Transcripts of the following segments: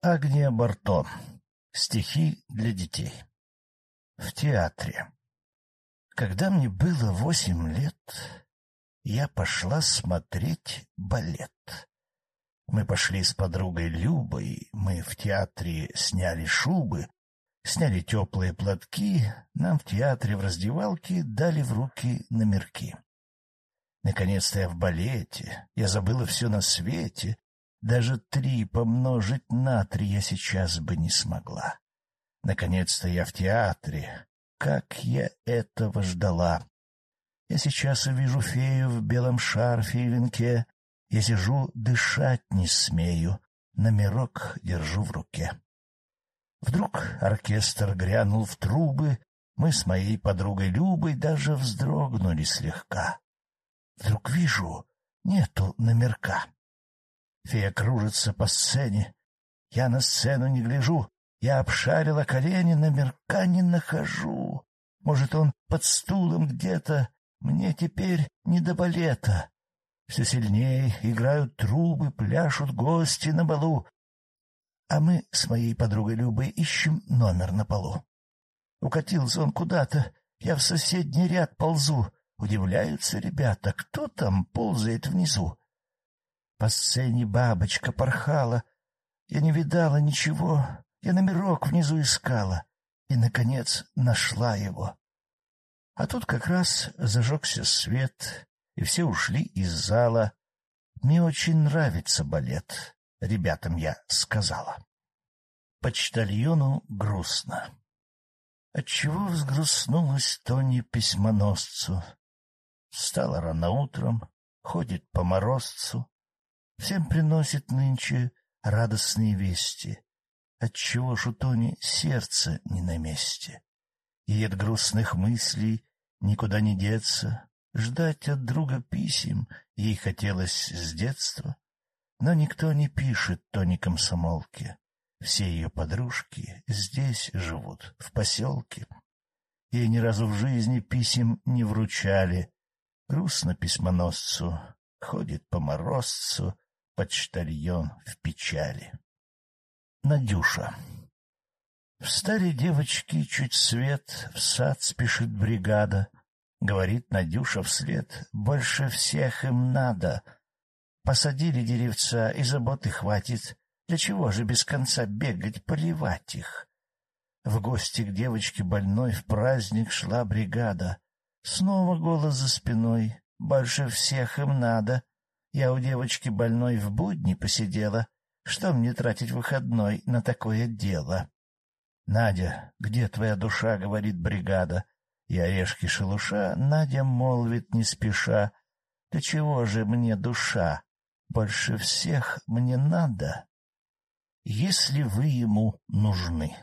Агния Барто. Стихи для детей. В театре. Когда мне было восемь лет, я пошла смотреть балет. Мы пошли с подругой Любой, мы в театре сняли шубы, сняли теплые платки, нам в театре в раздевалке дали в руки номерки. Наконец-то я в балете, я забыла все на свете, даже три помножить на три я сейчас бы не смогла. Наконец-то я в театре, как я этого ждала. Я сейчас увижу фею в белом шарфе и венке, я сижу, дышать не смею, номерок держу в руке. Вдруг оркестр грянул в трубы, мы с моей подругой Любой даже вздрогнули слегка. Вдруг вижу, нету номерка. Фея кружится по сцене. Я на сцену не гляжу. Я обшарила колени, номерка не нахожу. Может, он под стулом где-то. Мне теперь не до балета. Все сильнее играют трубы, пляшут гости на балу. А мы с моей подругой Любой ищем номер на полу. Укатился он куда-то, я в соседний ряд ползу. Удивляются ребята, кто там ползает внизу. По сцене бабочка порхала. Я не видала ничего. Я номерок внизу искала. И, наконец, нашла его. А тут как раз зажегся свет, и все ушли из зала. Мне очень нравится балет, ребятам я сказала. Почтальону грустно. Отчего взгрустнулась Тони письмоносцу? Встала рано утром, ходит по морозцу, всем приносит нынче радостные вести. Отчего ж у Тони сердце не на месте? И от грустных мыслей никуда не деться, ждать от друга писем ей хотелось с детства. Но никто не пишет Тони комсомолке. Все ее подружки здесь живут, в поселке. Ей ни разу в жизни писем не вручали, Грустно письмоносцу, ходит по морозцу, почтальон в печали. Надюша. Встали девочки чуть свет, в сад спешит бригада. Говорит Надюша вслед, больше всех им надо. Посадили деревца, и заботы хватит. Для чего же без конца бегать, поливать их? В гости к девочке больной в праздник шла бригада. Снова голос за спиной. Больше всех им надо. Я у девочки больной в будни посидела. Что мне тратить выходной на такое дело? — Надя, где твоя душа? — говорит бригада. И орешки шелуша Надя молвит не спеша. — Да чего же мне душа? Больше всех мне надо. Если вы ему нужны.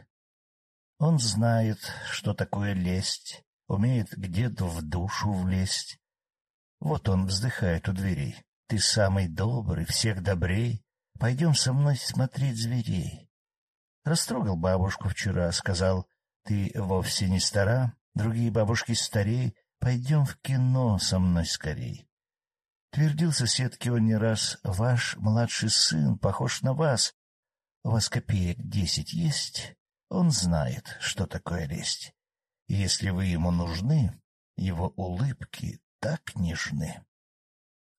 Он знает, что такое лесть, умеет где-то в душу влезть. Вот он вздыхает у дверей. Ты самый добрый, всех добрей. Пойдем со мной смотреть зверей. Растрогал бабушку вчера, сказал, ты вовсе не стара, другие бабушки старей, пойдем в кино со мной скорей. Твердил соседке он не раз, ваш младший сын похож на вас. У вас копеек десять есть, он знает, что такое лесть. Если вы ему нужны, его улыбки так нежны.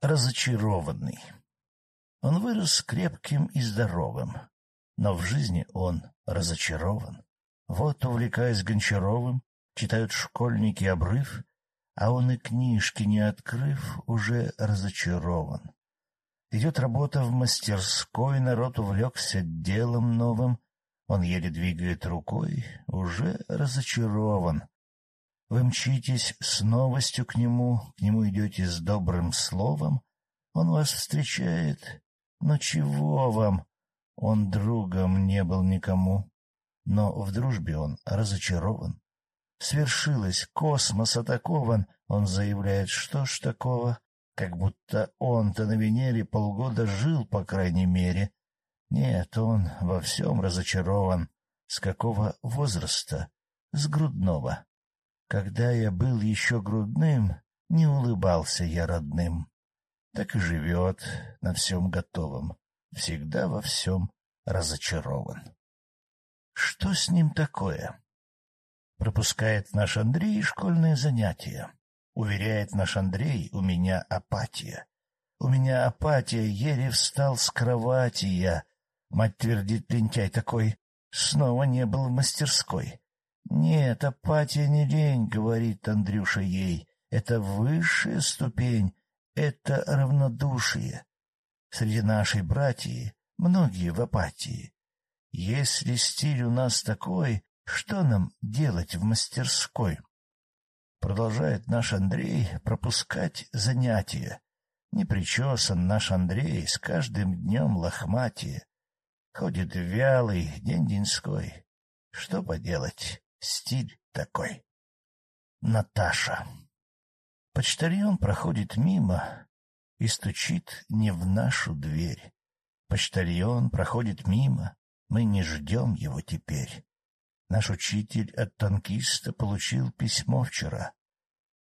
Разочарованный. Он вырос крепким и здоровым, но в жизни он разочарован. Вот, увлекаясь Гончаровым, читают школьники обрыв, а он и книжки не открыв, уже разочарован. Идет работа в мастерской, народ увлекся делом новым, он еле двигает рукой, уже разочарован. Вы мчитесь с новостью к нему, к нему идете с добрым словом. Он вас встречает. Но чего вам? Он другом не был никому. Но в дружбе он разочарован. Свершилось, космос атакован. Он заявляет, что ж такого? Как будто он-то на Венере полгода жил, по крайней мере. Нет, он во всем разочарован. С какого возраста? С грудного. Когда я был еще грудным, не улыбался я родным. Так и живет на всем готовом, всегда во всем разочарован. Что с ним такое? Пропускает наш Андрей школьные занятия. Уверяет наш Андрей, у меня апатия. У меня апатия, еле встал с кровати я. Мать твердит, лентяй такой, снова не был в мастерской. Нет, апатия не лень, говорит Андрюша ей. Это высшая ступень, это равнодушие. Среди нашей братьи многие в апатии. Если стиль у нас такой, что нам делать в мастерской? Продолжает наш Андрей пропускать занятия. Не причесан наш Андрей, с каждым днем лохматие. Ходит вялый, день-деньской. Что поделать, стиль такой. Наташа. Почтальон проходит мимо и стучит не в нашу дверь. Почтальон проходит мимо, мы не ждем его теперь. Наш учитель от танкиста получил письмо вчера.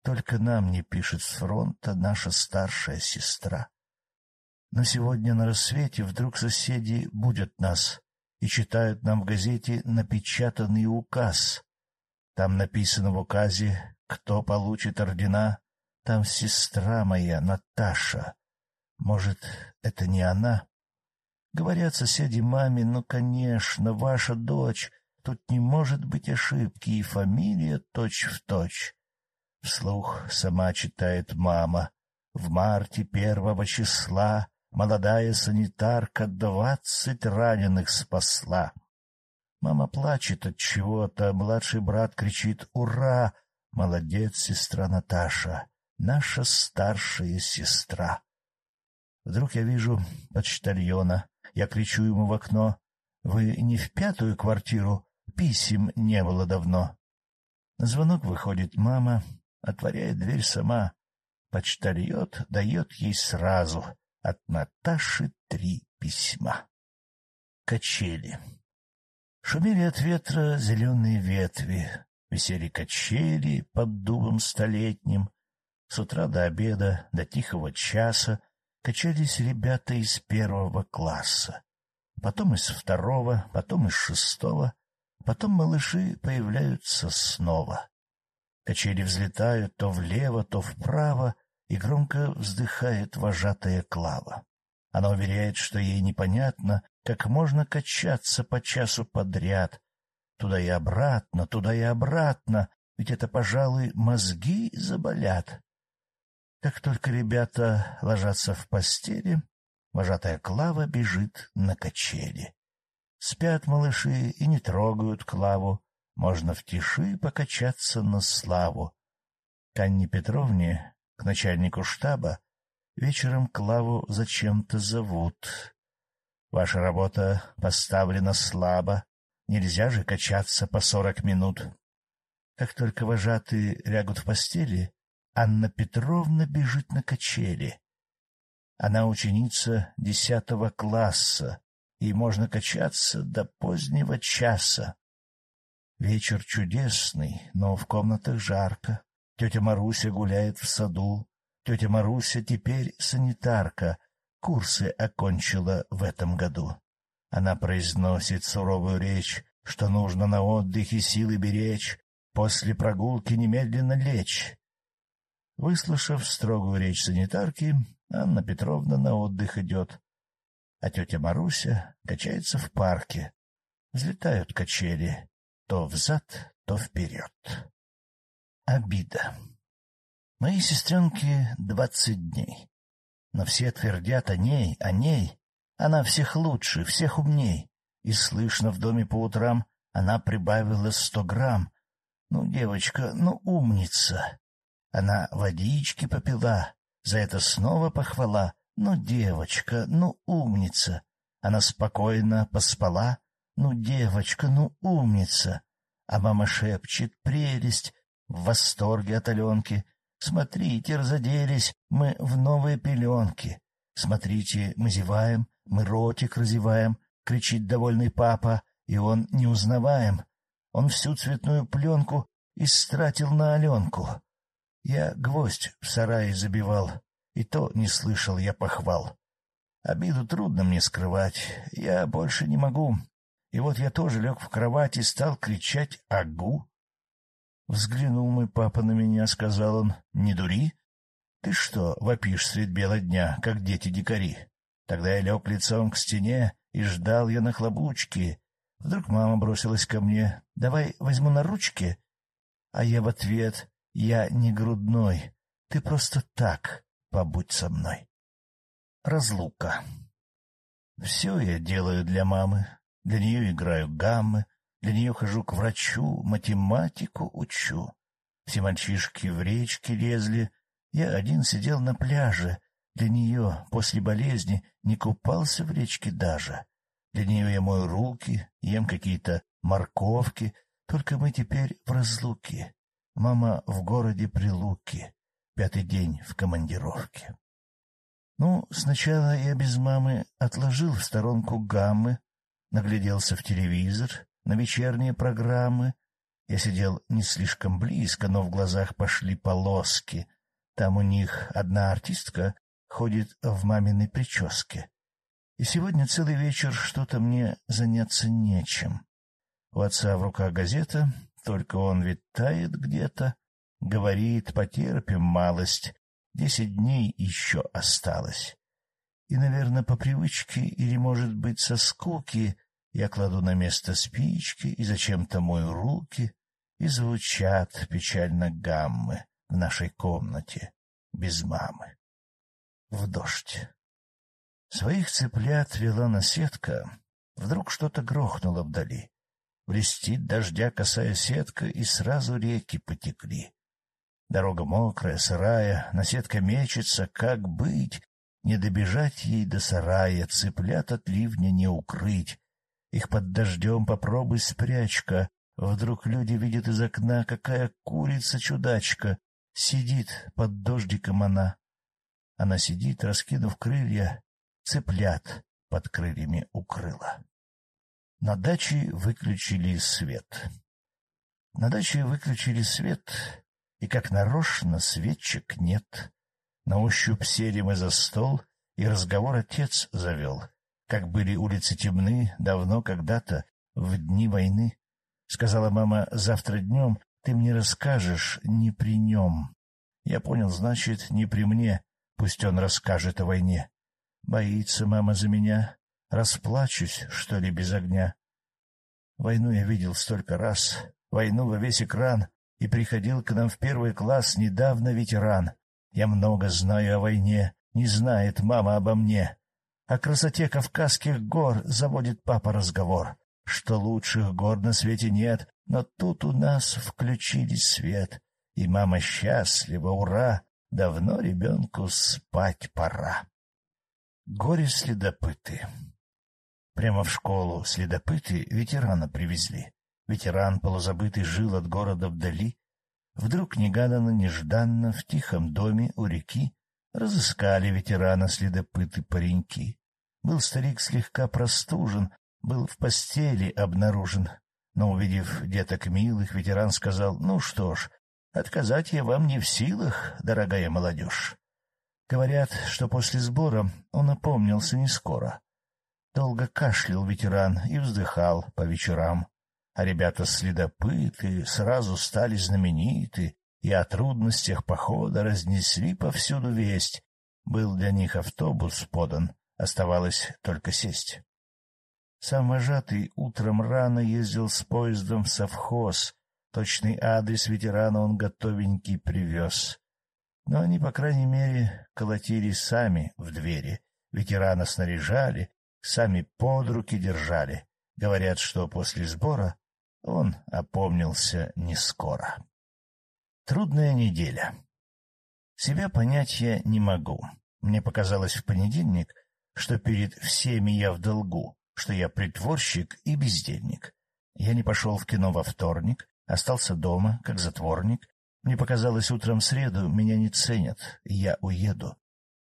Только нам не пишет с фронта наша старшая сестра. Но сегодня на рассвете вдруг соседи будут нас и читают нам в газете напечатанный указ. Там написано в указе, кто получит ордена, там сестра моя, Наташа. Может, это не она? Говорят соседи маме, ну, конечно, ваша дочь Тут не может быть ошибки, и фамилия точь-в-точь. Вслух сама читает мама. В марте первого числа молодая санитарка двадцать раненых спасла. Мама плачет от чего-то, младший брат кричит «Ура!» Молодец, сестра Наташа, наша старшая сестра. Вдруг я вижу почтальона. Я кричу ему в окно. «Вы не в пятую квартиру, Писем не было давно. На звонок выходит мама, отворяет дверь сама. Почтальет дает ей сразу от Наташи три письма. Качели. Шумели от ветра зеленые ветви, висели качели под дубом столетним. С утра до обеда, до тихого часа качались ребята из первого класса, потом из второго, потом из шестого — Потом малыши появляются снова. Качели взлетают то влево, то вправо, и громко вздыхает вожатая Клава. Она уверяет, что ей непонятно, как можно качаться по часу подряд. Туда и обратно, туда и обратно, ведь это, пожалуй, мозги заболят. Как только ребята ложатся в постели, вожатая Клава бежит на качели. Спят малыши и не трогают Клаву. Можно в тиши покачаться на славу. К Анне Петровне, к начальнику штаба, вечером Клаву зачем-то зовут. Ваша работа поставлена слабо, нельзя же качаться по сорок минут. Как только вожатые лягут в постели, Анна Петровна бежит на качели. Она ученица десятого класса, и можно качаться до позднего часа. Вечер чудесный, но в комнатах жарко. Тетя Маруся гуляет в саду. Тетя Маруся теперь санитарка, курсы окончила в этом году. Она произносит суровую речь, что нужно на отдыхе силы беречь, после прогулки немедленно лечь. Выслушав строгую речь санитарки, Анна Петровна на отдых идет а тетя Маруся качается в парке. Взлетают качели то взад, то вперед. Обида. Моей сестренке двадцать дней. Но все твердят о ней, о ней. Она всех лучше, всех умней. И слышно в доме по утрам, она прибавила сто грамм. Ну, девочка, ну, умница. Она водички попила, за это снова похвала. Ну, девочка, ну, умница. Она спокойно поспала. Ну, девочка, ну, умница. А мама шепчет, прелесть, в восторге от Аленки. Смотрите, разоделись мы в новые пеленки. Смотрите, мы зеваем, мы ротик разеваем, кричит довольный папа, и он не узнаваем. Он всю цветную пленку истратил на Аленку. Я гвоздь в сарае забивал, и то не слышал я похвал. Обиду трудно мне скрывать. Я больше не могу. И вот я тоже лег в кровать и стал кричать «Агу!». Взглянул мой папа на меня, сказал он, «Не дури. Ты что, вопишь средь бела дня, как дети-дикари?» Тогда я лег лицом к стене и ждал я нахлобучки. Вдруг мама бросилась ко мне, «Давай возьму на ручки». А я в ответ, «Я не грудной, ты просто так побудь со мной». Разлука. Все я делаю для мамы, для нее играю гаммы, для нее хожу к врачу, математику учу. Все мальчишки в речке лезли, я один сидел на пляже. Для нее после болезни не купался в речке даже. Для нее я мою руки, ем какие-то морковки, только мы теперь в разлуке. Мама в городе Прилуки, пятый день в командировке. Ну, сначала я без мамы отложил в сторонку гаммы, нагляделся в телевизор, на вечерние программы. Я сидел не слишком близко, но в глазах пошли полоски. Там у них одна артистка ходит в маминой прическе. И сегодня целый вечер что-то мне заняться нечем. У отца в руках газета, только он витает где-то, говорит, потерпим малость, Десять дней еще осталось. И, наверное, по привычке или, может быть, со скуки я кладу на место спички и зачем-то мою руки, и звучат печально гаммы в нашей комнате без мамы. В дождь. Своих цыплят вела наседка. Вдруг что-то грохнуло вдали. Блестит дождя косая сетка, и сразу реки потекли. Дорога мокрая, сырая, наседка мечется, как быть? Не добежать ей до сарая, цыплят от ливня не укрыть. Их под дождем попробуй спрячь-ка. Вдруг люди видят из окна, какая курица-чудачка. Сидит под дождиком она. Она сидит, раскинув крылья, цыплят под крыльями укрыла. На даче выключили свет. На даче выключили свет, и как нарочно свечек нет. На ощупь сели мы за стол, и разговор отец завел. Как были улицы темны, давно когда-то, в дни войны. Сказала мама, завтра днем ты мне расскажешь, не при нем. Я понял, значит, не при мне, пусть он расскажет о войне. Боится мама за меня, расплачусь, что ли, без огня. Войну я видел столько раз, войну во весь экран, и приходил к нам в первый класс недавно ветеран. Я много знаю о войне, не знает мама обо мне. О красоте Кавказских гор заводит папа разговор, что лучших гор на свете нет, но тут у нас включили свет, и мама счастлива, ура, давно ребенку спать пора. Горе-следопыты. Прямо в школу следопыты ветерана привезли. Ветеран полузабытый жил от города вдали. Вдруг негаданно, нежданно, в тихом доме у реки разыскали ветерана следопыты пареньки. Был старик слегка простужен, был в постели обнаружен. Но, увидев деток милых, ветеран сказал, «Ну что ж, отказать я вам не в силах, дорогая молодежь». Говорят, что после сбора он опомнился не скоро. Долго кашлял ветеран и вздыхал по вечерам а ребята-следопыты сразу стали знамениты и о трудностях похода разнесли повсюду весть. Был для них автобус подан, оставалось только сесть. Сам вожатый утром рано ездил с поездом в совхоз, точный адрес ветерана он готовенький привез. Но они, по крайней мере, колотили сами в двери, ветерана снаряжали, сами под руки держали. Говорят, что после сбора он опомнился не скоро. Трудная неделя. Себя понять я не могу. Мне показалось в понедельник, что перед всеми я в долгу, что я притворщик и бездельник. Я не пошел в кино во вторник, остался дома, как затворник. Мне показалось, утром в среду меня не ценят, я уеду.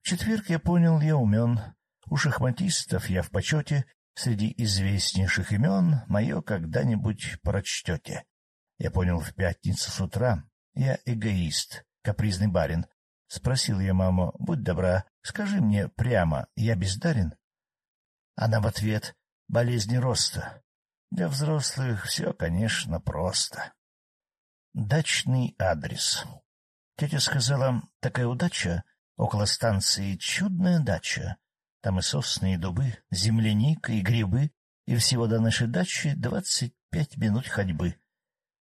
В четверг я понял, я умен. У шахматистов я в почете, Среди известнейших имен мое когда-нибудь прочтете. Я понял в пятницу с утра. Я эгоист, капризный барин. Спросил я маму, будь добра, Скажи мне прямо, я бездарен? Она в ответ — болезни роста. Для взрослых все, конечно, просто. Дачный адрес. Тетя сказала, такая удача, около станции чудная дача. Там и сосны, и дубы, земляника, и грибы, и всего до нашей дачи двадцать пять минут ходьбы.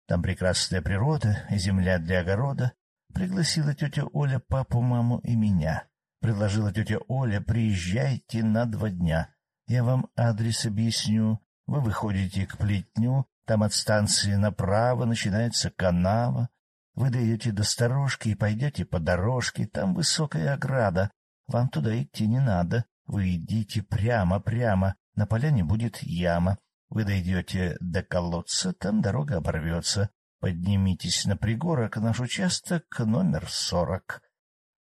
Там прекрасная природа земля для огорода. Пригласила тетя Оля папу, маму и меня. Предложила тетя Оля, приезжайте на два дня. Я вам адрес объясню. Вы выходите к плетню, там от станции направо начинается канава. Вы дойдете до сторожки и пойдете по дорожке, там высокая ограда. Вам туда идти не надо. Вы идите прямо-прямо, на поляне будет яма. Вы дойдете до колодца, там дорога оборвется. Поднимитесь на пригорок, наш участок номер сорок.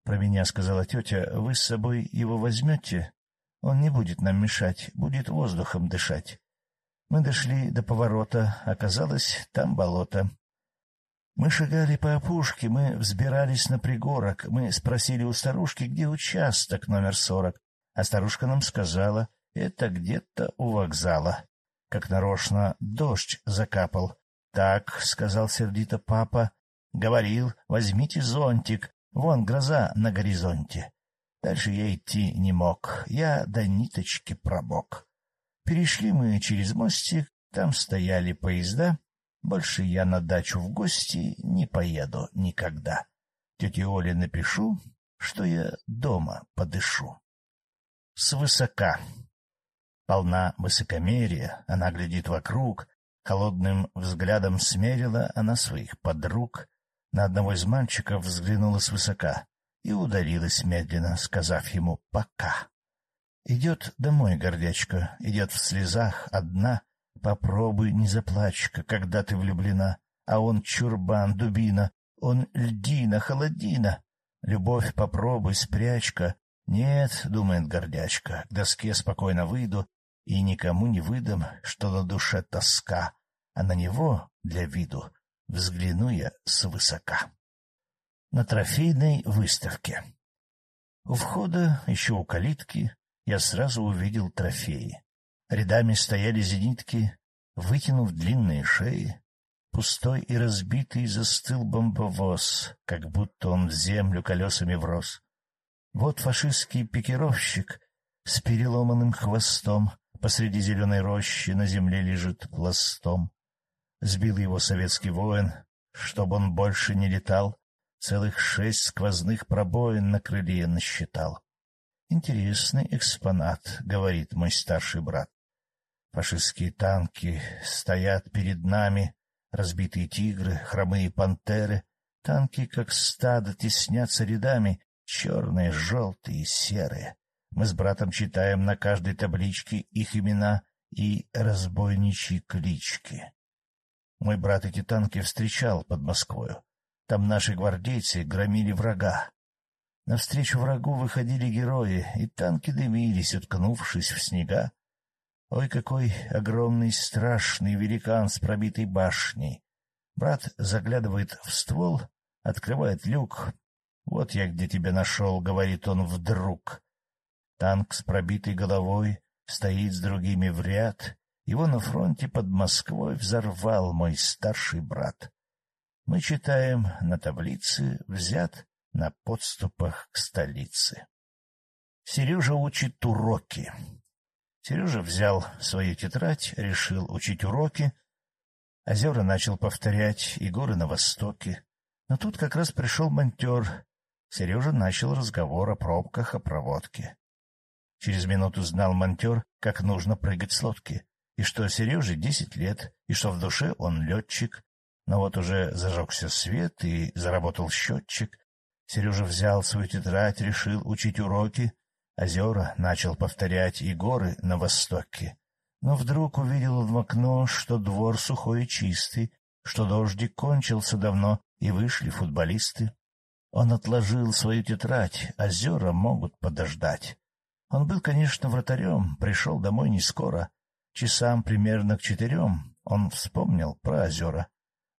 Про меня сказала тетя, вы с собой его возьмете? Он не будет нам мешать, будет воздухом дышать. Мы дошли до поворота, оказалось, там болото. Мы шагали по опушке, мы взбирались на пригорок, мы спросили у старушки, где участок номер сорок, а старушка нам сказала, это где-то у вокзала. Как нарочно дождь закапал. — Так, — сказал сердито папа, — говорил, возьмите зонтик, вон гроза на горизонте. Дальше я идти не мог, я до ниточки пробок. Перешли мы через мостик, там стояли поезда. Больше я на дачу в гости не поеду никогда. Тете Оле напишу, что я дома подышу. Свысока. Полна высокомерия, она глядит вокруг, холодным взглядом смерила она своих подруг, на одного из мальчиков взглянула свысока и удалилась медленно, сказав ему «пока». Идет домой гордячка, идет в слезах одна. Попробуй, не заплачь-ка, когда ты влюблена, а он чурбан, дубина, он льдина, холодина. Любовь попробуй, спрячь-ка. Нет, думает гордячка, к доске спокойно выйду и никому не выдам, что на душе тоска, а на него, для виду, взгляну я свысока на трофейной выставке. У входа, еще у калитки, я сразу увидел трофеи. Рядами стояли зенитки, вытянув длинные шеи. Пустой и разбитый застыл бомбовоз, как будто он в землю колесами врос. Вот фашистский пикировщик с переломанным хвостом посреди зеленой рощи на земле лежит пластом. Сбил его советский воин, чтобы он больше не летал, Целых шесть сквозных пробоин на крыле насчитал. Интересный экспонат, — говорит мой старший брат. Фашистские танки стоят перед нами, разбитые тигры, хромые пантеры. Танки, как стадо, теснятся рядами, черные, желтые, серые. Мы с братом читаем на каждой табличке их имена и разбойничьи клички. Мой брат эти танки встречал под Москвою. Там наши гвардейцы громили врага. Навстречу врагу выходили герои, и танки дымились, уткнувшись в снега. Ой, какой огромный страшный великан с пробитой башней! Брат заглядывает в ствол, открывает люк. «Вот я где тебя нашел», — говорит он вдруг. Танк с пробитой головой стоит с другими в ряд. Его на фронте под Москвой взорвал мой старший брат мы читаем на таблице, взят на подступах к столице. Сережа учит уроки. Сережа взял свою тетрадь, решил учить уроки. Озера начал повторять, и горы на востоке. Но тут как раз пришел монтер. Сережа начал разговор о пробках, о проводке. Через минуту знал монтер, как нужно прыгать с лодки, и что Сереже десять лет, и что в душе он летчик, но вот уже зажегся свет и заработал счетчик. Сережа взял свою тетрадь, решил учить уроки. Озера начал повторять и горы на востоке. Но вдруг увидел в окно, что двор сухой и чистый, что дождик кончился давно, и вышли футболисты. Он отложил свою тетрадь, озера могут подождать. Он был, конечно, вратарем, пришел домой не скоро. Часам примерно к четырем он вспомнил про озера.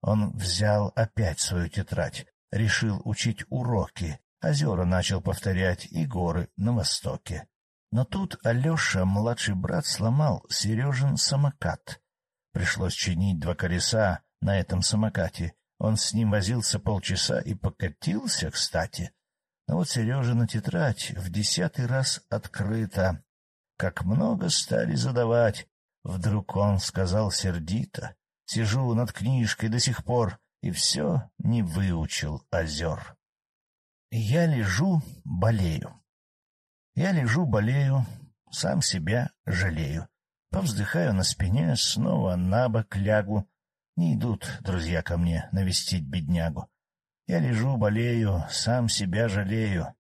Он взял опять свою тетрадь, решил учить уроки, озера начал повторять и горы на востоке. Но тут Алеша, младший брат, сломал Сережин самокат. Пришлось чинить два колеса на этом самокате. Он с ним возился полчаса и покатился, кстати. Но вот Сережина тетрадь в десятый раз открыта. Как много стали задавать. Вдруг он сказал сердито. Сижу над книжкой до сих пор и все не выучил озер. Я лежу, болею. Я лежу, болею, сам себя жалею. Повздыхаю на спине, снова на бок лягу. Не идут друзья ко мне навестить беднягу. Я лежу, болею, сам себя жалею.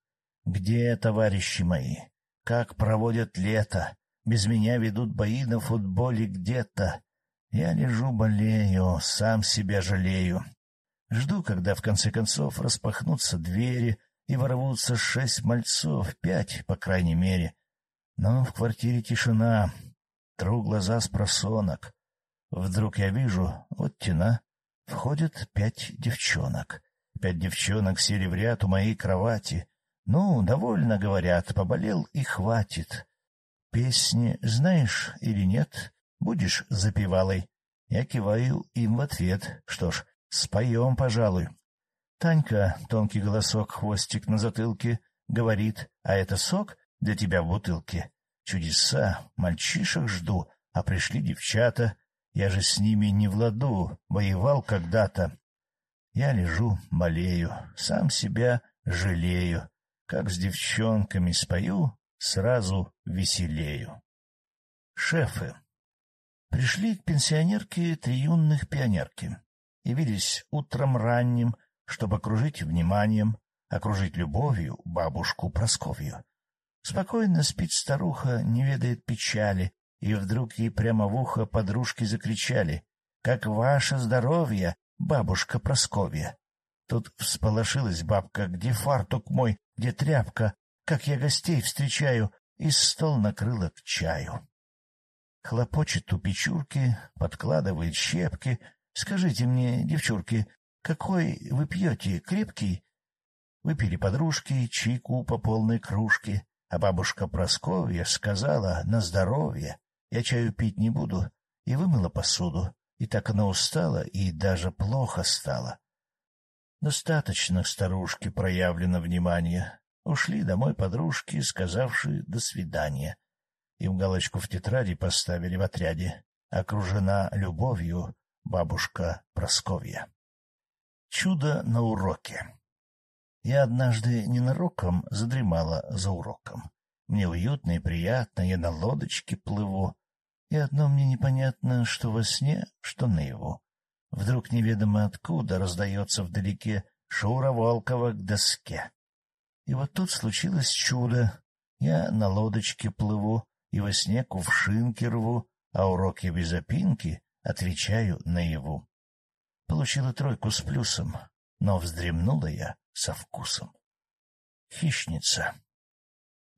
Где товарищи мои? Как проводят лето? Без меня ведут бои на футболе где-то. Я лежу, болею, сам себя жалею. Жду, когда в конце концов распахнутся двери, и ворвутся шесть мальцов, пять, по крайней мере. Но в квартире тишина, тру глаза с просонок. Вдруг я вижу, вот тена, входят пять девчонок. Пять девчонок сели в ряд у моей кровати. Ну, довольно, говорят, поболел и хватит. Песни знаешь или нет? Будешь запевалой? Я киваю им в ответ. Что ж, споем, пожалуй. Танька, тонкий голосок, хвостик на затылке, говорит, а это сок для тебя в бутылке. Чудеса, мальчишек жду, а пришли девчата. Я же с ними не в ладу, воевал когда-то. Я лежу, болею, сам себя жалею. Как с девчонками спою, сразу веселею. Шефы. Пришли к пенсионерке три юных пионерки. Явились утром ранним, чтобы окружить вниманием, окружить любовью бабушку Просковью. Спокойно спит старуха, не ведает печали, и вдруг ей прямо в ухо подружки закричали «Как ваше здоровье, бабушка Просковья!» Тут всполошилась бабка «Где фартук мой, где тряпка? Как я гостей встречаю!» И стол накрыла к чаю. Хлопочет у печурки, подкладывает щепки. «Скажите мне, девчурки, какой вы пьете, крепкий? Выпили подружки чайку по полной кружке, а бабушка Просковья сказала на здоровье. Я чаю пить не буду, и вымыла посуду. И так она устала, и даже плохо стало. Достаточно старушке проявлено внимание. Ушли домой подружки, сказавшие «до свидания». Им галочку в тетради поставили в отряде. Окружена любовью бабушка Просковья. Чудо на уроке. Я однажды ненароком задремала за уроком. Мне уютно и приятно, я на лодочке плыву. И одно мне непонятно, что во сне, что наяву. Вдруг неведомо откуда раздается вдалеке Шура Волкова к доске. И вот тут случилось чудо. Я на лодочке плыву и во сне кувшинки рву, а уроки без опинки отвечаю наяву. Получила тройку с плюсом, но вздремнула я со вкусом. Хищница.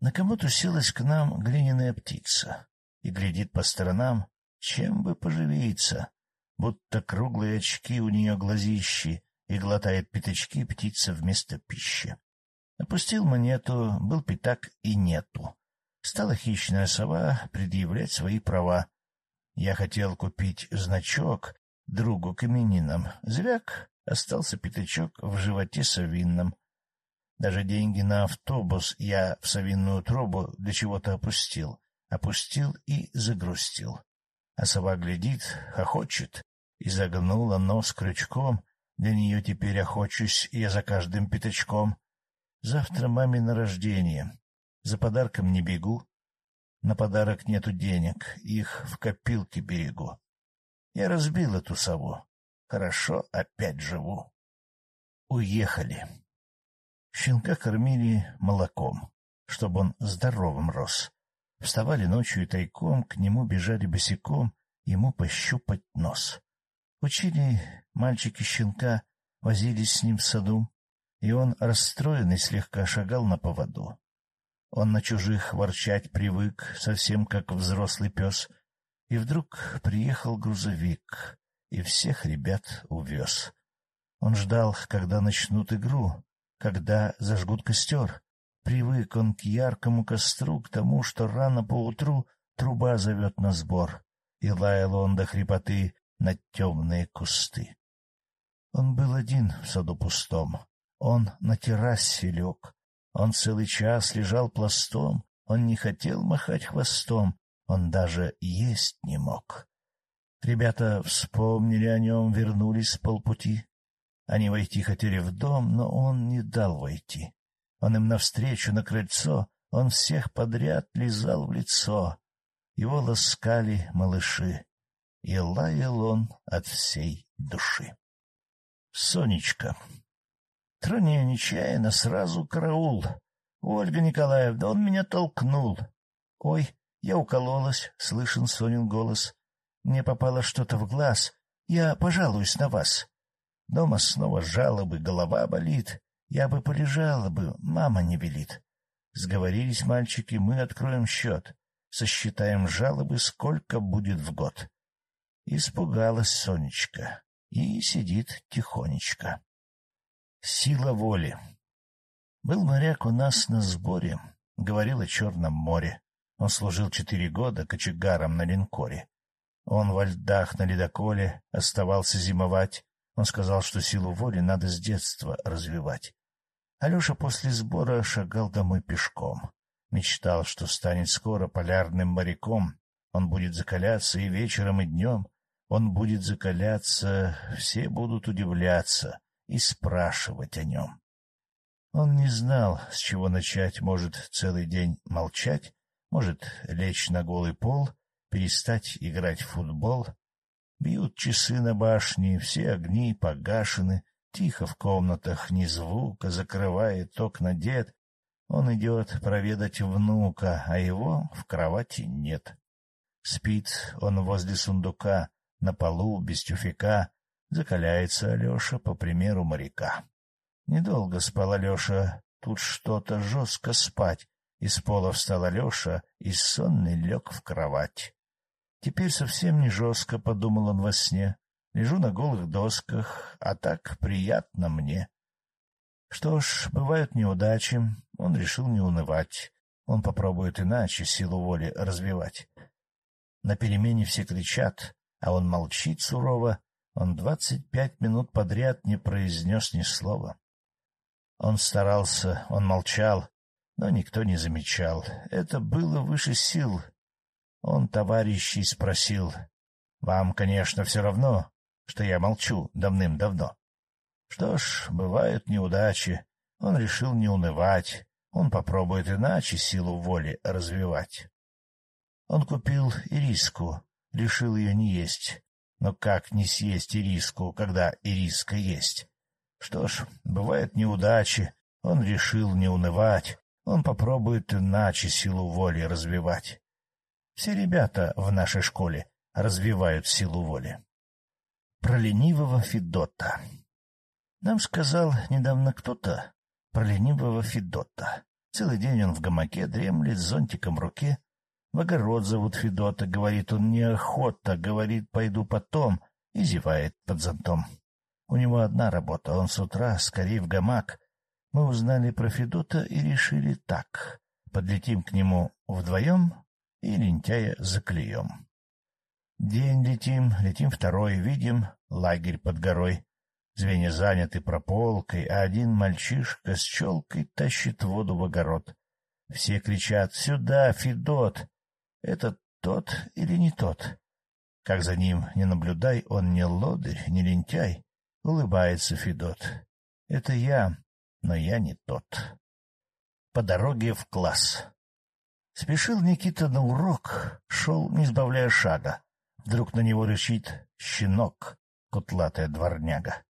На кому-то уселась к нам глиняная птица и глядит по сторонам, чем бы поживиться, будто круглые очки у нее глазищи, и глотает пятачки птица вместо пищи. Опустил монету, был пятак и нету. Стала хищная сова предъявлять свои права. Я хотел купить значок другу к именинам. Звяк, остался пятачок в животе совинном. Даже деньги на автобус я в совинную трубу для чего-то опустил. Опустил и загрустил. А сова глядит, хохочет, и загнула нос крючком. Для нее теперь охочусь я за каждым пятачком. Завтра маме на рождение. За подарком не бегу. На подарок нету денег, их в копилке берегу. Я разбил эту сову. Хорошо, опять живу. Уехали. Щенка кормили молоком, чтобы он здоровым рос. Вставали ночью и тайком, к нему бежали босиком, ему пощупать нос. Учили мальчики щенка, возились с ним в саду, и он, расстроенный, слегка шагал на поводу. Он на чужих ворчать привык, совсем как взрослый пес, и вдруг приехал грузовик и всех ребят увез. Он ждал, когда начнут игру, когда зажгут костер. Привык он к яркому костру, к тому, что рано поутру труба зовет на сбор, и лаял он до хрипоты на темные кусты. Он был один в саду пустом, он на террасе лег, он целый час лежал пластом, он не хотел махать хвостом, он даже есть не мог. Ребята вспомнили о нем, вернулись с полпути. Они войти хотели в дом, но он не дал войти. Он им навстречу на крыльцо, он всех подряд лизал в лицо. Его ласкали малыши, и лаял он от всей души. Сонечка. Троне нечаянно сразу караул. Ольга Николаевна, он меня толкнул. Ой, я укололась, слышен Сонин голос. Мне попало что-то в глаз. Я пожалуюсь на вас. Дома снова жалобы, голова болит. Я бы полежала бы, мама не велит. Сговорились мальчики, мы откроем счет. Сосчитаем жалобы, сколько будет в год. Испугалась Сонечка и сидит тихонечко. Сила воли. Был моряк у нас на сборе, говорил о Черном море. Он служил четыре года кочегаром на линкоре. Он во льдах на ледоколе оставался зимовать, он сказал, что силу воли надо с детства развивать. Алеша после сбора шагал домой пешком. Мечтал, что станет скоро полярным моряком. Он будет закаляться и вечером, и днем. Он будет закаляться, все будут удивляться и спрашивать о нем. Он не знал, с чего начать, может целый день молчать, может лечь на голый пол, перестать играть в футбол, Бьют часы на башне, все огни погашены, тихо в комнатах, ни звука, закрывает окна дед. Он идет проведать внука, а его в кровати нет. Спит он возле сундука, на полу, без тюфяка, закаляется Алеша по примеру моряка. Недолго спал Алеша, тут что-то жестко спать, из пола встал Алеша и сонный лег в кровать. Теперь совсем не жестко, — подумал он во сне. Лежу на голых досках, а так приятно мне. Что ж, бывают неудачи. Он решил не унывать. Он попробует иначе силу воли развивать. На перемене все кричат, а он молчит сурово. Он двадцать пять минут подряд не произнес ни слова. Он старался, он молчал, но никто не замечал. Это было выше сил, он товарищей спросил. — Вам, конечно, все равно, что я молчу давным-давно. Что ж, бывают неудачи. Он решил не унывать. Он попробует иначе силу воли развивать. Он купил ириску, решил ее не есть. Но как не съесть ириску, когда ириска есть? Что ж, бывают неудачи. Он решил не унывать. Он попробует иначе силу воли развивать. Все ребята в нашей школе развивают силу воли. Про ленивого Федота. Нам сказал недавно кто-то про ленивого Федота. Целый день он в гамаке дремлет с зонтиком в руке. В огород зовут Федота, говорит он неохота, говорит пойду потом, и зевает под зонтом. У него одна работа, он с утра скорее в гамак. Мы узнали про Федота и решили так. Подлетим к нему вдвоем, и лентяя заклеем. День летим, летим второй, видим лагерь под горой. Звенья заняты прополкой, а один мальчишка с челкой тащит воду в огород. Все кричат «Сюда, Федот!» Это тот или не тот? Как за ним не наблюдай, он не лодырь, не лентяй. Улыбается Федот. Это я, но я не тот. По дороге в класс. Спешил Никита на урок, шел, не сбавляя шага. Вдруг на него рычит щенок, кутлатая дворняга.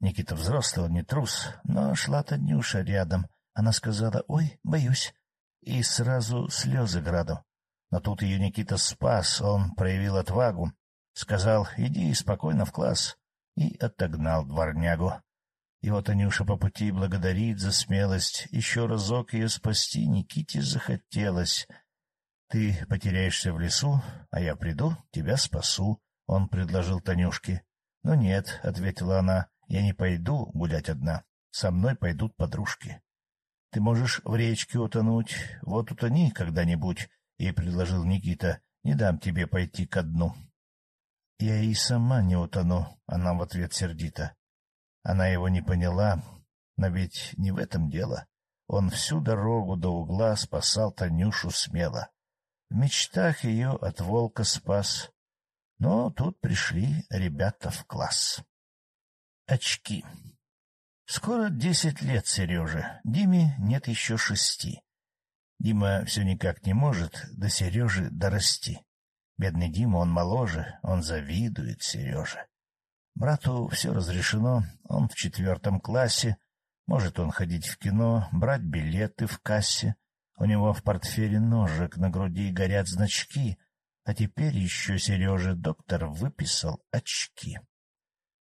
Никита взрослый, он не трус, но шла Танюша рядом. Она сказала «Ой, боюсь», и сразу слезы градом. Но тут ее Никита спас, он проявил отвагу, сказал «Иди спокойно в класс» и отогнал дворнягу. И вот Анюша по пути благодарит за смелость. Еще разок ее спасти Никите захотелось. Ты потеряешься в лесу, а я приду, тебя спасу, — он предложил Танюшке. — Ну нет, — ответила она, — я не пойду гулять одна. Со мной пойдут подружки. Ты можешь в речке утонуть, вот утони когда-нибудь, — ей предложил Никита, — не дам тебе пойти ко дну. Я и сама не утону, — она в ответ сердито. Она его не поняла, но ведь не в этом дело. Он всю дорогу до угла спасал Танюшу смело. В мечтах ее от волка спас. Но тут пришли ребята в класс. Очки. Скоро десять лет Сереже, Диме нет еще шести. Дима все никак не может до Сережи дорасти. Бедный Дима, он моложе, он завидует Сереже. Брату все разрешено, он в четвертом классе, может он ходить в кино, брать билеты в кассе. У него в портфеле ножик, на груди горят значки, а теперь еще Сереже доктор выписал очки.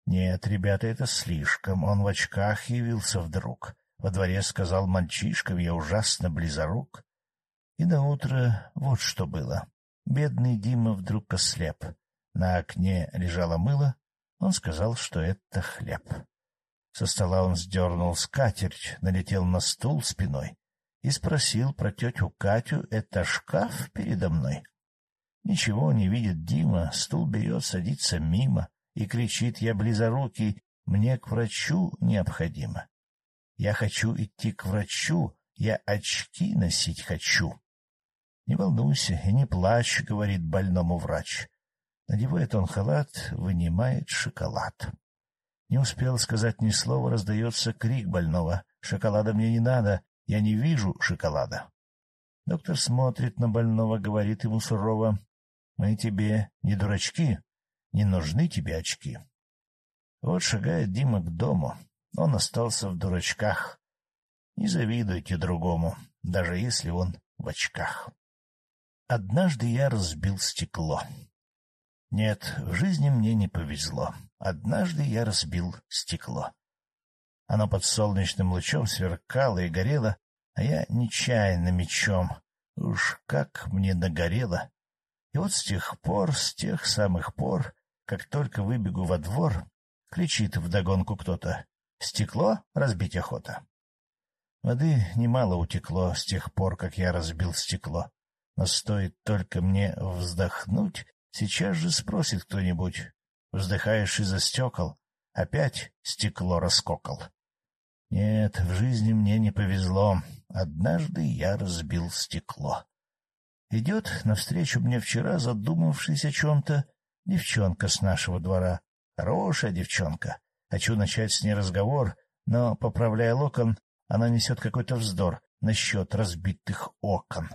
Нет, ребята, это слишком, он в очках явился вдруг. Во дворе сказал мальчишкам, я ужасно близорук. И на утро вот что было. Бедный Дима вдруг ослеп. На окне лежало мыло, он сказал, что это хлеб. Со стола он сдернул скатерть, налетел на стул спиной и спросил про тетю Катю, это шкаф передо мной. Ничего не видит Дима, стул берет, садится мимо и кричит, я близорукий, мне к врачу необходимо. Я хочу идти к врачу, я очки носить хочу. Не волнуйся и не плачь, — говорит больному врач. Надевает он халат, вынимает шоколад. Не успел сказать ни слова, раздается крик больного. «Шоколада мне не надо, я не вижу шоколада». Доктор смотрит на больного, говорит ему сурово. «Мы тебе не дурачки, не нужны тебе очки». Вот шагает Дима к дому, он остался в дурачках. Не завидуйте другому, даже если он в очках. Однажды я разбил стекло. Нет, в жизни мне не повезло. Однажды я разбил стекло. Оно под солнечным лучом сверкало и горело, а я нечаянно мечом. Уж как мне нагорело! И вот с тех пор, с тех самых пор, как только выбегу во двор, кричит вдогонку кто-то. Стекло разбить охота. Воды немало утекло с тех пор, как я разбил стекло. Но стоит только мне вздохнуть, Сейчас же спросит кто-нибудь. Вздыхаешь из-за стекол. Опять стекло раскокал. Нет, в жизни мне не повезло. Однажды я разбил стекло. Идет навстречу мне вчера, задумавшись о чем-то, девчонка с нашего двора. Хорошая девчонка. Хочу начать с ней разговор, но, поправляя локон, она несет какой-то вздор насчет разбитых окон.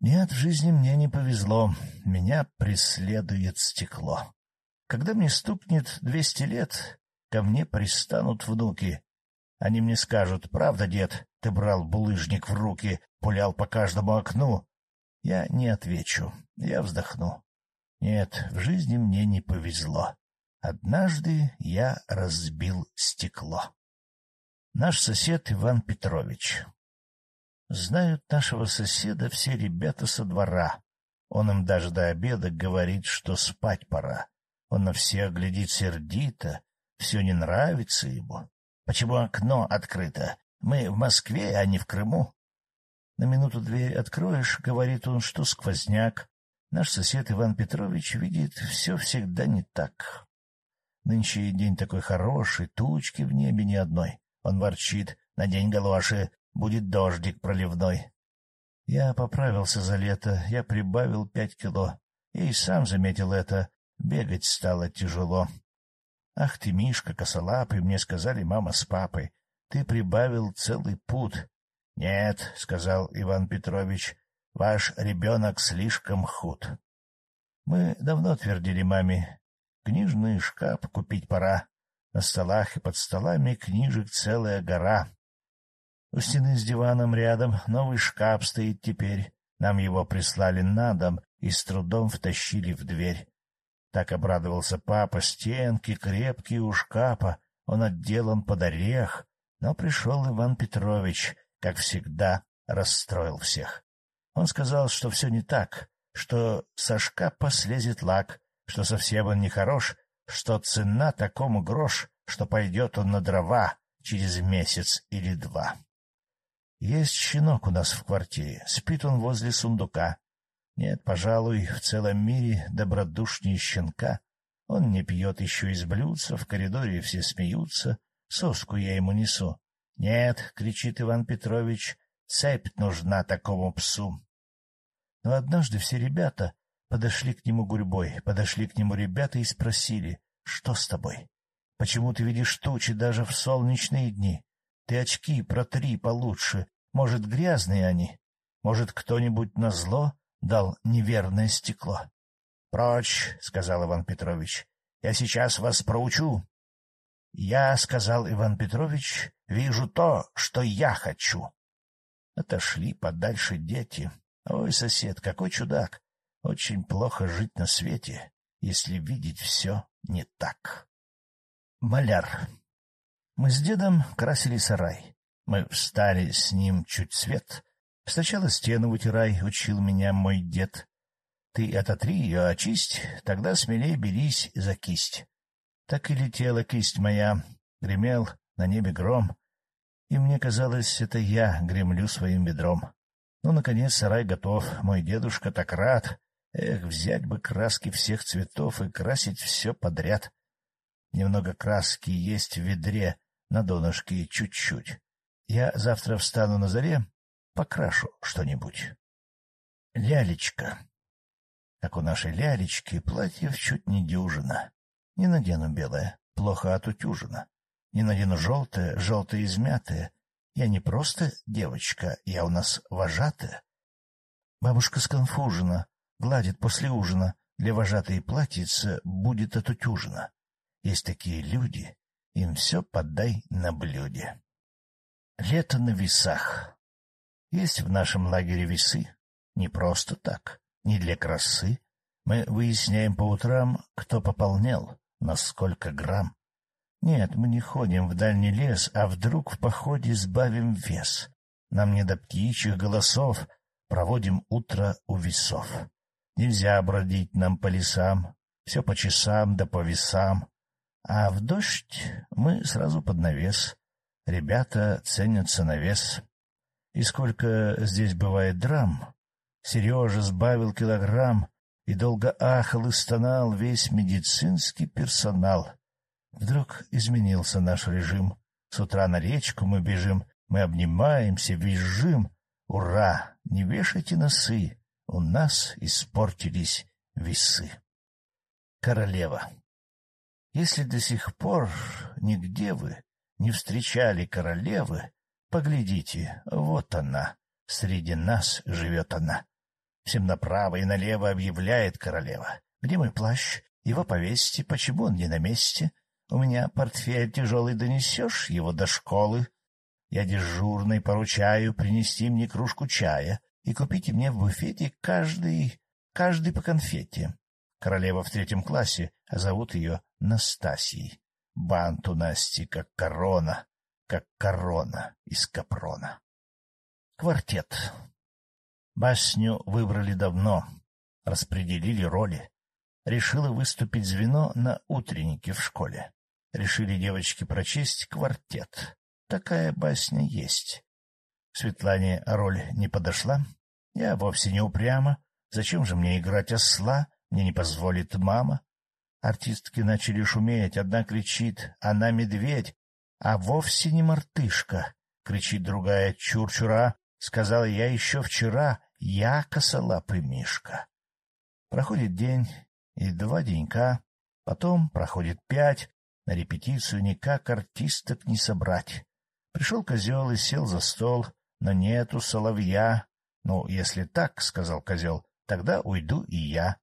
Нет, в жизни мне не повезло. Меня преследует стекло. Когда мне стукнет двести лет, ко мне пристанут внуки. Они мне скажут, правда, дед, ты брал булыжник в руки, пулял по каждому окну. Я не отвечу, я вздохну. Нет, в жизни мне не повезло. Однажды я разбил стекло. Наш сосед Иван Петрович. Знают нашего соседа все ребята со двора. Он им даже до обеда говорит, что спать пора. Он на всех глядит сердито, все не нравится ему. Почему окно открыто? Мы в Москве, а не в Крыму. На минуту дверь откроешь, говорит он, что сквозняк. Наш сосед Иван Петрович видит все всегда не так. Нынче день такой хороший, тучки в небе ни одной. Он ворчит, надень галоши, будет дождик проливной. Я поправился за лето, я прибавил пять кило. И сам заметил это. Бегать стало тяжело. Ах ты, Мишка, косолапый, мне сказали мама с папой. Ты прибавил целый пут. Нет, — сказал Иван Петрович, — ваш ребенок слишком худ. Мы давно твердили маме, книжный шкаф купить пора. На столах и под столами книжек целая гора. У стены с диваном рядом новый шкаф стоит теперь. Нам его прислали на дом и с трудом втащили в дверь. Так обрадовался папа. Стенки крепкие у шкафа, он отделан под орех. Но пришел Иван Петрович, как всегда, расстроил всех. Он сказал, что все не так, что со шкафа слезет лак, что совсем он не хорош, что цена такому грош, что пойдет он на дрова, через месяц или два. Есть щенок у нас в квартире, спит он возле сундука. Нет, пожалуй, в целом мире добродушнее щенка. Он не пьет еще из блюдца, в коридоре все смеются, соску я ему несу. — Нет, — кричит Иван Петрович, — цепь нужна такому псу. Но однажды все ребята подошли к нему гурьбой, подошли к нему ребята и спросили, что с тобой? Почему ты видишь тучи даже в солнечные дни? Ты очки протри получше, может, грязные они? Может, кто-нибудь на зло дал неверное стекло? — Прочь, — сказал Иван Петрович, — я сейчас вас проучу. — Я, — сказал Иван Петрович, — вижу то, что я хочу. Отошли подальше дети. Ой, сосед, какой чудак! Очень плохо жить на свете, если видеть все не так. Маляр. Мы с дедом красили сарай. Мы встали с ним чуть свет. Сначала стену вытирай, учил меня мой дед. Ты ототри ее, очисть, тогда смелее берись за кисть. Так и летела кисть моя, гремел на небе гром, и мне казалось, это я гремлю своим ведром. Ну, наконец, сарай готов, мой дедушка так рад. Эх, взять бы краски всех цветов и красить все подряд. Немного краски есть в ведре, на донышке чуть-чуть. Я завтра встану на заре, покрашу что-нибудь. Лялечка. Как у нашей лялечки, платьев чуть не дюжина. Не надену белое, плохо отутюжено. Не надену желтое, желтое измятое. Я не просто девочка, я у нас вожатая. Бабушка сконфужена, гладит после ужина. Для вожатой платьица будет отутюжена. Есть такие люди, им все подай на блюде. Лето на весах. Есть в нашем лагере весы. Не просто так, не для красы. Мы выясняем по утрам, кто пополнел, на сколько грамм. Нет, мы не ходим в дальний лес, а вдруг в походе сбавим вес. Нам не до птичьих голосов, проводим утро у весов. Нельзя бродить нам по лесам, все по часам да по весам. А в дождь мы сразу под навес. Ребята ценятся на вес. И сколько здесь бывает драм. Сережа сбавил килограмм, и долго ахал и стонал весь медицинский персонал. Вдруг изменился наш режим. С утра на речку мы бежим, мы обнимаемся, визжим. Ура! Не вешайте носы, у нас испортились весы. Королева если до сих пор нигде вы не встречали королевы, поглядите, вот она, среди нас живет она. Всем направо и налево объявляет королева. Где мой плащ? Его повесьте, почему он не на месте? У меня портфель тяжелый, донесешь его до школы? Я дежурный поручаю принести мне кружку чая и купите мне в буфете каждый, каждый по конфете. Королева в третьем классе, а зовут ее Настасией. Бант у Насти как корона, как корона из капрона. Квартет. Басню выбрали давно, распределили роли. Решила выступить звено на утреннике в школе. Решили девочки прочесть квартет. Такая басня есть. Светлане роль не подошла. Я вовсе не упряма. Зачем же мне играть осла? Мне не позволит мама. Артистки начали шуметь. Одна кричит «Она медведь!» А вовсе не мартышка. Кричит другая «Чур-чура!» Сказала я еще вчера «Я косолапый Мишка». Проходит день и два денька. Потом проходит пять. На репетицию никак артисток не собрать. Пришел козел и сел за стол, но нету соловья. Ну, если так, — сказал козел, — тогда уйду и я.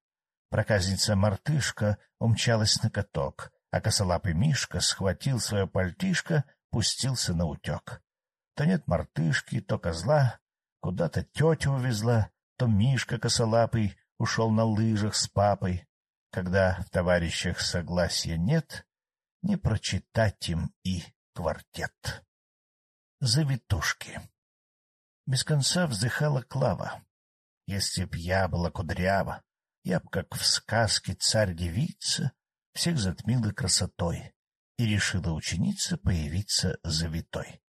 Проказница-мартышка умчалась на каток, а косолапый Мишка схватил свое пальтишко, пустился на утек. То нет мартышки, то козла, куда-то тетя увезла, то Мишка косолапый ушел на лыжах с папой. Когда в товарищах согласия нет, не прочитать им и квартет. Завитушки. Без конца вздыхала Клава. Если б я была кудрява, я б, как в сказке царь-девица, всех затмила красотой. и решила ученица появиться завитой.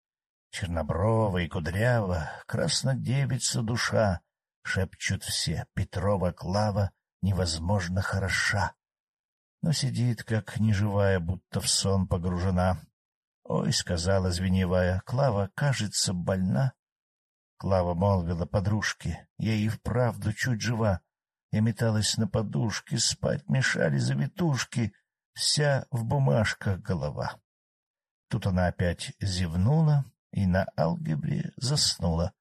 Черноброва и кудрява, краснодевица душа, шепчут все, Петрова Клава невозможно хороша. Но сидит, как неживая, будто в сон погружена. «Ой», — сказала звеневая, — «Клава, кажется, больна». Клава молвила подружке, я и вправду чуть жива. Я металась на подушке, спать мешали завитушки, вся в бумажках голова. Тут она опять зевнула и на алгебре заснула.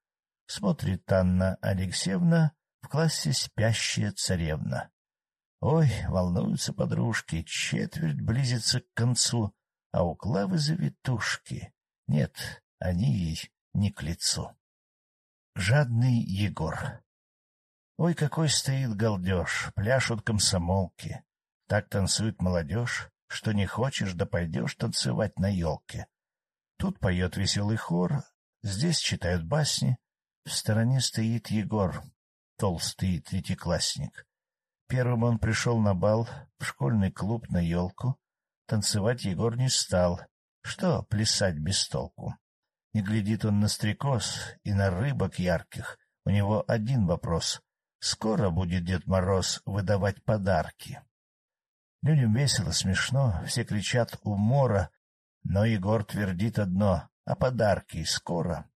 Смотрит Анна Алексеевна, в классе спящая царевна. Ой, волнуются подружки, четверть близится к концу, а у Клавы завитушки. Нет, они ей не к лицу. Жадный Егор Ой, какой стоит галдеж, пляшут комсомолки. Так танцует молодежь, что не хочешь, да пойдешь танцевать на елке. Тут поет веселый хор, здесь читают басни. В стороне стоит Егор, толстый третьеклассник. Первым он пришел на бал, в школьный клуб на елку. Танцевать Егор не стал. Что плясать без толку? Не глядит он на стрекоз и на рыбок ярких. У него один вопрос. Скоро будет Дед Мороз выдавать подарки. Людям весело, смешно, все кричат «умора», но Егор твердит одно — а подарки скоро.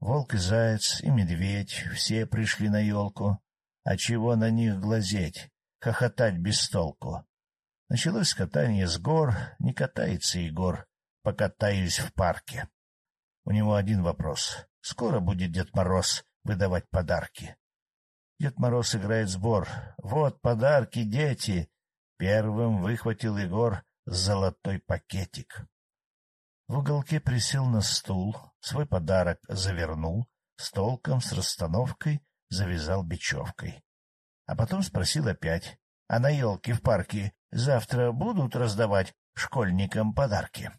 Волк и заяц, и медведь все пришли на елку. А чего на них глазеть, хохотать без толку? Началось катание с гор, не катается Егор, покатаюсь в парке. У него один вопрос. Скоро будет Дед Мороз выдавать подарки. Дед Мороз играет сбор. Вот подарки, дети! Первым выхватил Егор золотой пакетик. В уголке присел на стул, свой подарок завернул, с толком, с расстановкой завязал бечевкой. А потом спросил опять, а на елке в парке завтра будут раздавать школьникам подарки?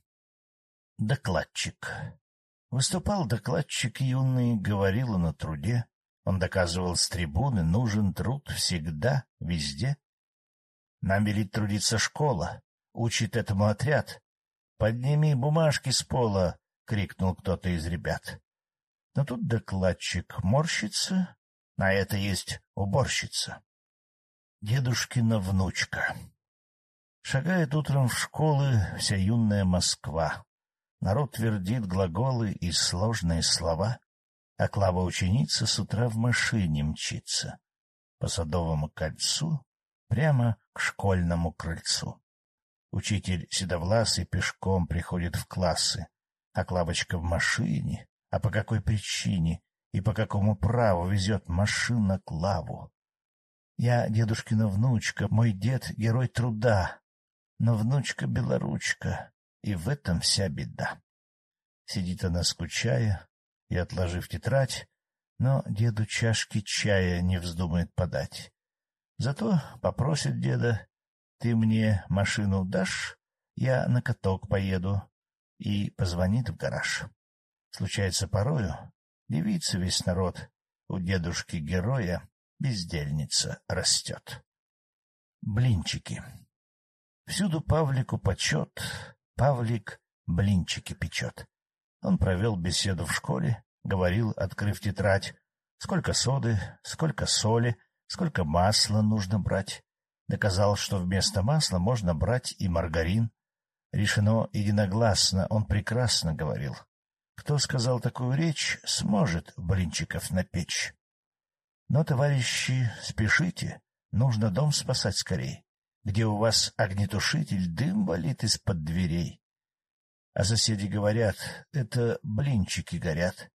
Докладчик. Выступал докладчик юный, говорил он о труде. Он доказывал с трибуны, нужен труд всегда, везде. Нам велит трудиться школа, учит этому отряд. «Подними бумажки с пола!» — крикнул кто-то из ребят. Но тут докладчик морщится, а это есть уборщица. Дедушкина внучка. Шагает утром в школы вся юная Москва. Народ твердит глаголы и сложные слова, а Клава-ученица с утра в машине мчится по Садовому кольцу прямо к школьному крыльцу. Учитель седовласый пешком приходит в классы, а Клавочка в машине. А по какой причине и по какому праву везет машина Клаву? Я дедушкина внучка, мой дед — герой труда, но внучка белоручка, и в этом вся беда. Сидит она, скучая, и, отложив тетрадь, но деду чашки чая не вздумает подать. Зато попросит деда, ты мне машину дашь, я на каток поеду, и позвонит в гараж. Случается порою, девица весь народ, у дедушки-героя бездельница растет. Блинчики. Всюду Павлику почет, Павлик блинчики печет. Он провел беседу в школе, говорил, открыв тетрадь, сколько соды, сколько соли, сколько масла нужно брать. Доказал, что вместо масла можно брать и маргарин. Решено единогласно, он прекрасно говорил. Кто сказал такую речь, сможет блинчиков напечь. Но, товарищи, спешите, нужно дом спасать скорей. Где у вас огнетушитель, дым валит из-под дверей. А соседи говорят, это блинчики горят.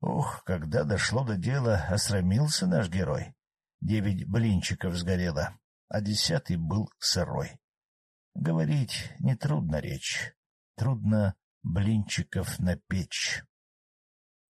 Ох, когда дошло до дела, осрамился наш герой. Девять блинчиков сгорело, а десятый был сырой. Говорить нетрудно речь, трудно блинчиков напечь.